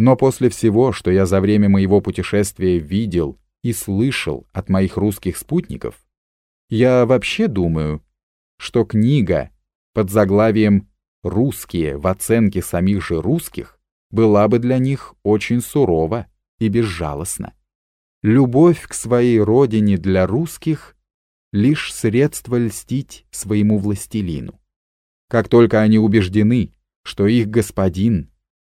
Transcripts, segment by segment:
Но после всего, что я за время моего путешествия видел и слышал от моих русских спутников, я вообще думаю, что книга под заглавием «Русские в оценке самих же русских» была бы для них очень сурова и безжалостна. Любовь к своей родине для русских — лишь средство льстить своему властелину. Как только они убеждены, что их господин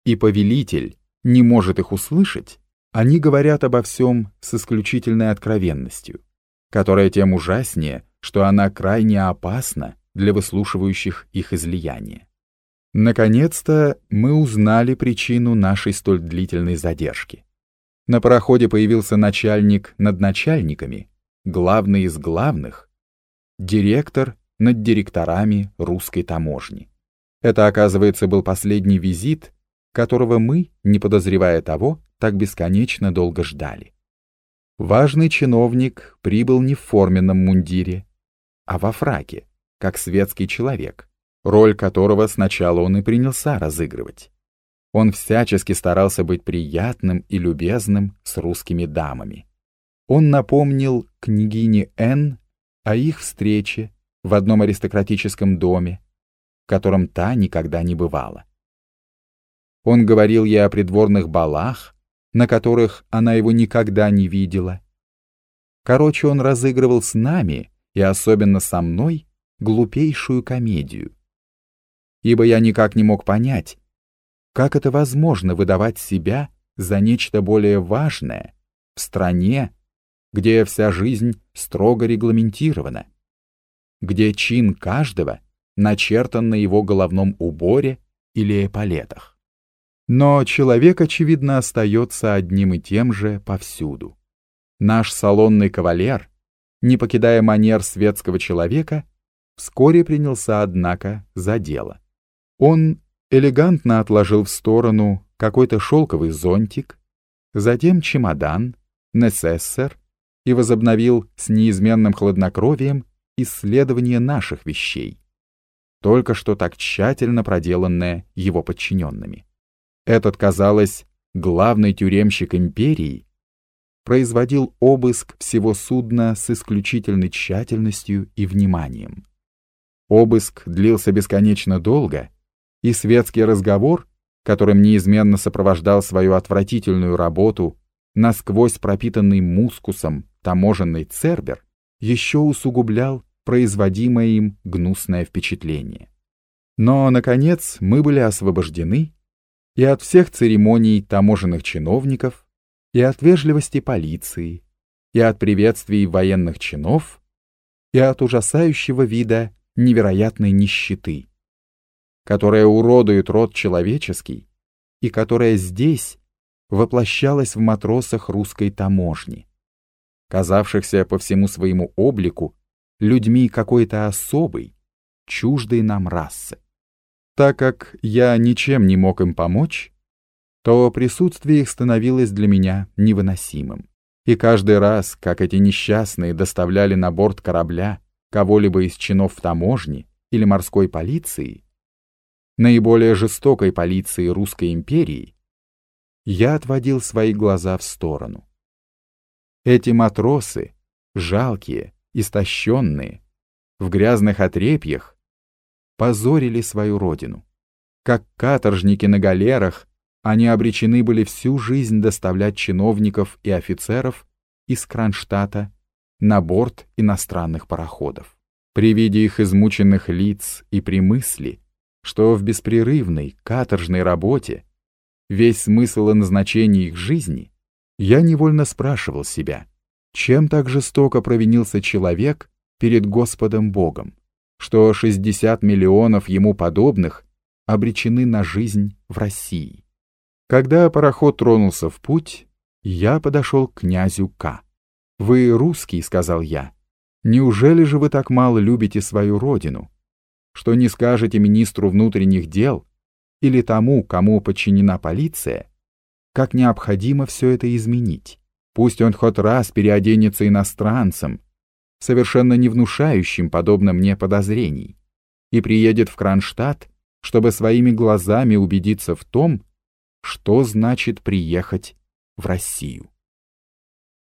и повелитель не может их услышать, они говорят обо всем с исключительной откровенностью, которая тем ужаснее, что она крайне опасна для выслушивающих их излияния. Наконец-то мы узнали причину нашей столь длительной задержки. На пароходе появился начальник над начальниками, главный из главных, директор над директорами русской таможни. Это, оказывается, был последний визит, которого мы, не подозревая того, так бесконечно долго ждали. Важный чиновник прибыл не в форменном мундире, а во фраке, как светский человек, роль которого сначала он и принялся разыгрывать. Он всячески старался быть приятным и любезным с русскими дамами. Он напомнил княгине Н о их встрече в одном аристократическом доме, в котором та никогда не бывала. Он говорил ей о придворных балах, на которых она его никогда не видела. Короче, он разыгрывал с нами, и особенно со мной, глупейшую комедию. Ибо я никак не мог понять, как это возможно выдавать себя за нечто более важное в стране, где вся жизнь строго регламентирована, где чин каждого начертан на его головном уборе или эполетах. Но человек, очевидно, остается одним и тем же повсюду. Наш салонный кавалер, не покидая манер светского человека, вскоре принялся, однако, за дело. Он элегантно отложил в сторону какой-то шелковый зонтик, затем чемодан, несессер и возобновил с неизменным хладнокровием исследование наших вещей, только что так тщательно проделанное его подчиненными. Этот, казалось, главный тюремщик империи производил обыск всего судна с исключительной тщательностью и вниманием. Обыск длился бесконечно долго, и светский разговор, которым неизменно сопровождал свою отвратительную работу, насквозь пропитанный мускусом таможенный цербер, еще усугублял производимое им гнусное впечатление. Но, наконец, мы были освобождены и от всех церемоний таможенных чиновников, и от вежливости полиции, и от приветствий военных чинов, и от ужасающего вида невероятной нищеты, которая уродует род человеческий и которая здесь воплощалась в матросах русской таможни, казавшихся по всему своему облику людьми какой-то особой, чуждой нам расы. Так как я ничем не мог им помочь, то присутствие их становилось для меня невыносимым. И каждый раз, как эти несчастные доставляли на борт корабля кого-либо из чинов таможни или морской полиции, наиболее жестокой полиции Русской империи, я отводил свои глаза в сторону. Эти матросы, жалкие, истощенные, в грязных отрепьях, позорили свою родину. Как каторжники на галерах, они обречены были всю жизнь доставлять чиновников и офицеров из Кронштадта на борт иностранных пароходов. При виде их измученных лиц и при мысли, что в беспрерывной каторжной работе весь смысл и назначение их жизни, я невольно спрашивал себя, чем так жестоко провинился человек перед Господом Богом, что 60 миллионов ему подобных обречены на жизнь в России. Когда пароход тронулся в путь, я подошел к князю К. «Вы русский», — сказал я. «Неужели же вы так мало любите свою родину, что не скажете министру внутренних дел или тому, кому подчинена полиция, как необходимо все это изменить?» Пусть он хоть раз переоденется иностранцем, совершенно не внушающим, подобно мне, подозрений, и приедет в Кронштадт, чтобы своими глазами убедиться в том, что значит приехать в Россию.